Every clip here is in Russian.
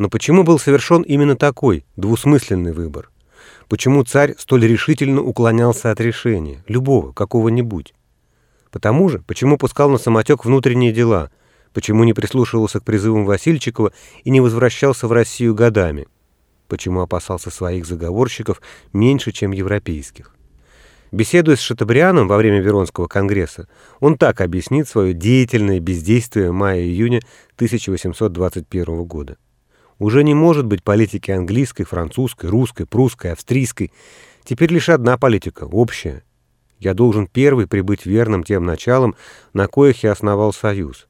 Но почему был совершен именно такой, двусмысленный выбор? Почему царь столь решительно уклонялся от решения, любого, какого-нибудь? Потому же, почему пускал на самотек внутренние дела, почему не прислушивался к призывам Васильчикова и не возвращался в Россию годами, почему опасался своих заговорщиков меньше, чем европейских. Беседуя с Шатабрианом во время Веронского конгресса, он так объяснит свое деятельное бездействие мая-июня 1821 года. Уже не может быть политики английской, французской, русской, прусской, австрийской. Теперь лишь одна политика, общая. Я должен первый прибыть верным тем началам, на коих я основал союз.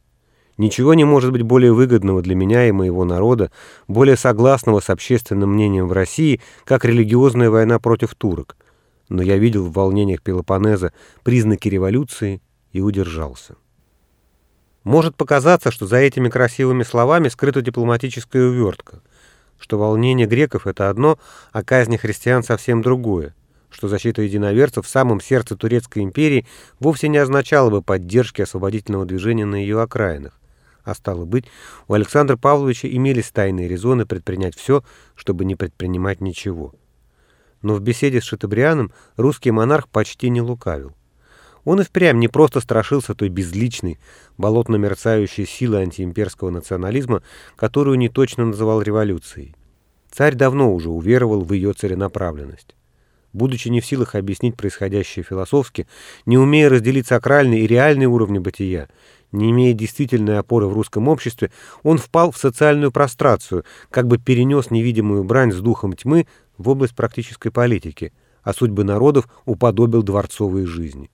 Ничего не может быть более выгодного для меня и моего народа, более согласного с общественным мнением в России, как религиозная война против турок. Но я видел в волнениях Пелопоннеза признаки революции и удержался. Может показаться, что за этими красивыми словами скрыта дипломатическая увертка, что волнение греков — это одно, а казни христиан совсем другое, что защита единоверцев в самом сердце Турецкой империи вовсе не означала бы поддержки освободительного движения на ее окраинах. А стало быть, у Александра Павловича имелись тайные резоны предпринять все, чтобы не предпринимать ничего. Но в беседе с Шатабрианом русский монарх почти не лукавил. Он и впрямь не просто страшился той безличной, болотно мерцающей силы антиимперского национализма, которую не точно называл революцией. Царь давно уже уверовал в ее целенаправленность. Будучи не в силах объяснить происходящее философски, не умея разделить сакральный и реальный уровни бытия, не имея действительной опоры в русском обществе, он впал в социальную прострацию, как бы перенес невидимую брань с духом тьмы в область практической политики, а судьбы народов уподобил дворцовой жизни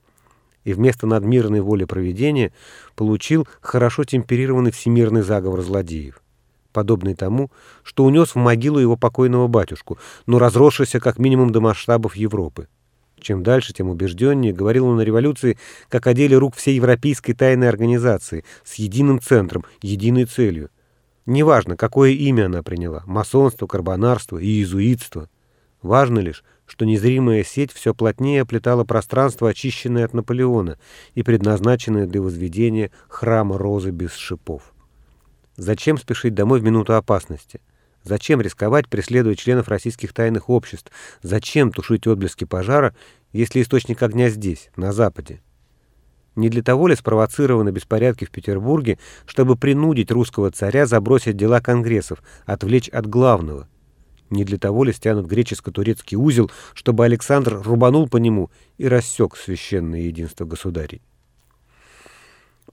и вместо надмирной воли проведения получил хорошо темперированный всемирный заговор злодеев, подобный тому, что унес в могилу его покойного батюшку, но разросшийся как минимум до масштабов Европы. Чем дальше, тем убежденнее говорил он о революции как о деле рук всей европейской тайной организации с единым центром, единой целью. Неважно, какое имя она приняла – масонство, карбонарство и иезуитство. Важно лишь, что незримая сеть все плотнее оплетала пространство, очищенное от Наполеона и предназначенное для возведения храма розы без шипов. Зачем спешить домой в минуту опасности? Зачем рисковать, преследуя членов российских тайных обществ? Зачем тушить отблески пожара, если источник огня здесь, на Западе? Не для того ли спровоцированы беспорядки в Петербурге, чтобы принудить русского царя забросить дела конгрессов, отвлечь от главного – не для того ли стянут греческо-турецкий узел, чтобы Александр рубанул по нему и рассек священное единство государей?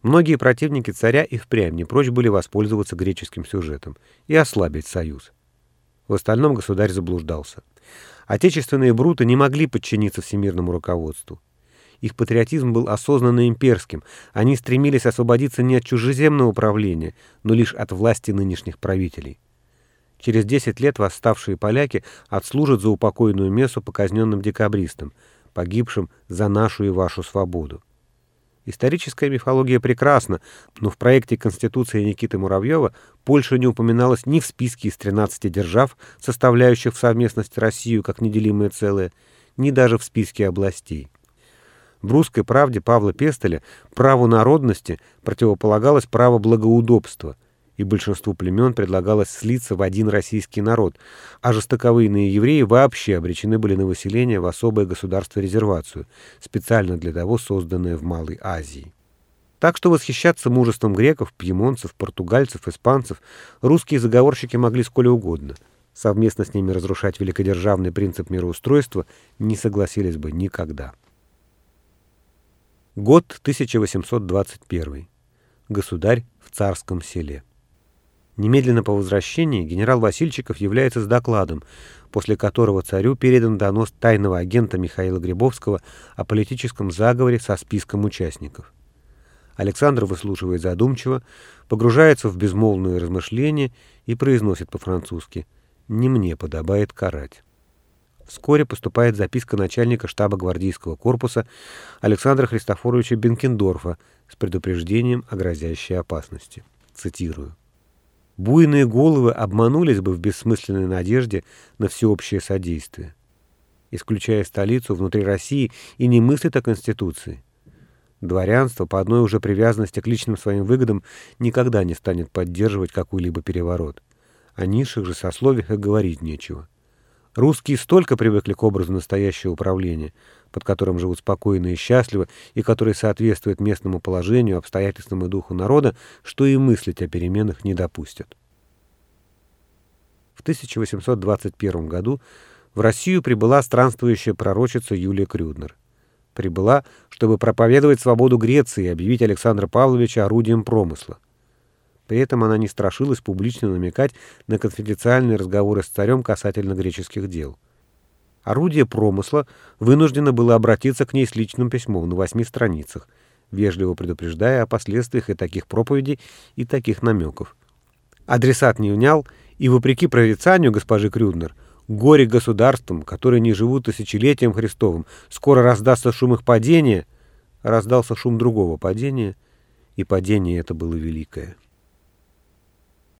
Многие противники царя и впрямь не прочь были воспользоваться греческим сюжетом и ослабить союз. В остальном государь заблуждался. Отечественные бруты не могли подчиниться всемирному руководству. Их патриотизм был осознанно имперским. Они стремились освободиться не от чужеземного управления, но лишь от власти нынешних правителей. Через 10 лет восставшие поляки отслужат за упокойную мессу показненным декабристам, погибшим за нашу и вашу свободу. Историческая мифология прекрасна, но в проекте Конституции Никиты Муравьева Польша не упоминалась ни в списке из 13 держав, составляющих в совместности Россию как неделимое целое, ни даже в списке областей. В русской правде Павла Пестеля праву народности противополагалось право благоудобства, и большинству племен предлагалось слиться в один российский народ, а жестоковыйные евреи вообще обречены были на выселение в особое государство-резервацию, специально для того созданное в Малой Азии. Так что восхищаться мужеством греков, пьемонцев, португальцев, испанцев русские заговорщики могли сколь угодно. Совместно с ними разрушать великодержавный принцип мироустройства не согласились бы никогда. Год 1821. Государь в царском селе. Немедленно по возвращении генерал Васильчиков является с докладом, после которого царю передан донос тайного агента Михаила Грибовского о политическом заговоре со списком участников. Александр выслушивает задумчиво, погружается в безмолвные размышления и произносит по-французски «Не мне подобает карать». Вскоре поступает записка начальника штаба гвардейского корпуса Александра Христофоровича Бенкендорфа с предупреждением о грозящей опасности. Цитирую. Буйные головы обманулись бы в бессмысленной надежде на всеобщее содействие. Исключая столицу внутри России и не мыслит о Конституции. Дворянство по одной уже привязанности к личным своим выгодам никогда не станет поддерживать какой-либо переворот. О низших же сословиях и говорить нечего. Русские столько привыкли к образу настоящего управления, под которым живут спокойно и счастливо, и который соответствует местному положению, обстоятельствам и духу народа, что и мыслить о переменах не допустят. В 1821 году в Россию прибыла странствующая пророчица Юлия Крюднер. Прибыла, чтобы проповедовать свободу Греции и объявить Александра Павловича орудием промысла. При этом она не страшилась публично намекать на конфиденциальные разговоры с царем касательно греческих дел. Орудие промысла вынуждено было обратиться к ней с личным письмом на восьми страницах, вежливо предупреждая о последствиях и таких проповедей, и таких намеков. Адресат не унял, и, вопреки прорицанию госпожи Крюднер, горе государствам, которые не живут тысячелетием Христовым, скоро раздастся шум их падения, раздался шум другого падения, и падение это было великое.